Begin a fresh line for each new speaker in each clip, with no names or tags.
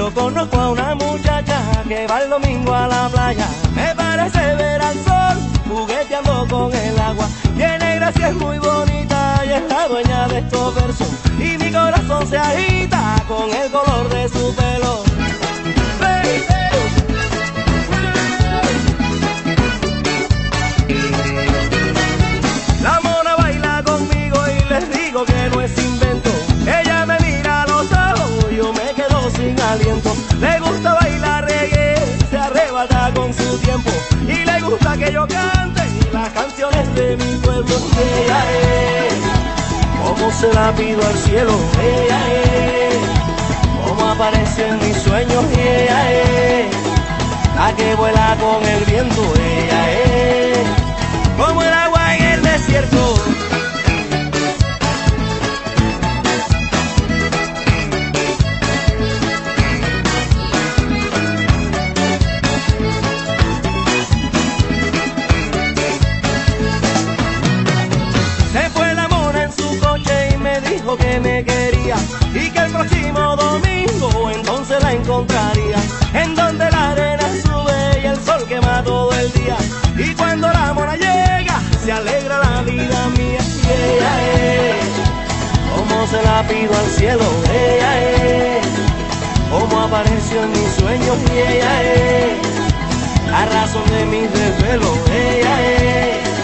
Yo conozco a una muchacha que va el domingo a la playa. Me parece ver al sol jugueteando con el agua. Tiene gracia, es muy bonita y es la dueña de estos versos. Y mi corazón se agita con el color de su pelo. Aliento. Le gusta bailar reggae, se arrebata con su tiempo. Y le gusta que yo cante las canciones de mi pueblo. Ella es, como se la pido al cielo. Ella es, como aparece en mis sueños. Ella es, la que vuela con el viento. Ella es, como el agua entonces la encontraría. En donde la arena sube y el sol quema todo el día. Y cuando la mona llega se alegra la vida mía. Ella es como se la pido al cielo. Ella es como apareció en mis sueños y ella es a razón de mis desvelos ella es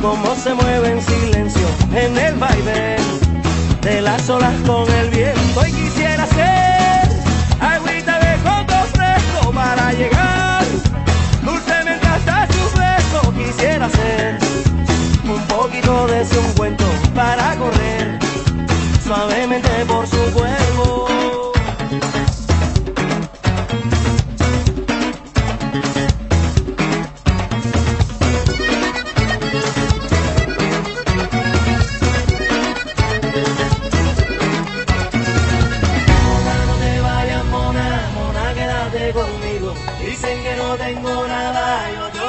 cómo se mueve en silencio en el baile de las olas con el viento. Y quisiera ser agüita de coco fresco para llegar dulcemente hasta sus besos quisiera ser un poquito de ese ungüento para correr suavemente por su cuerpo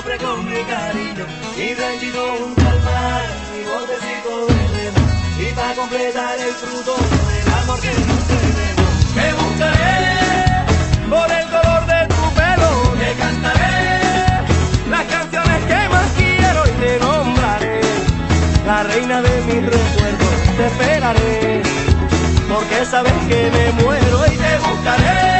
ofrezco mi cariño. Mi ranchito junto al mar, mi botecito de remo. Y para completar el fruto del amor que nos tenemos. Te buscaré por el color de tu pelo, te cantaré las canciones que más quiero y te nombraré. La reina de mis recuerdos, te esperaré porque sabes que me muero y te buscaré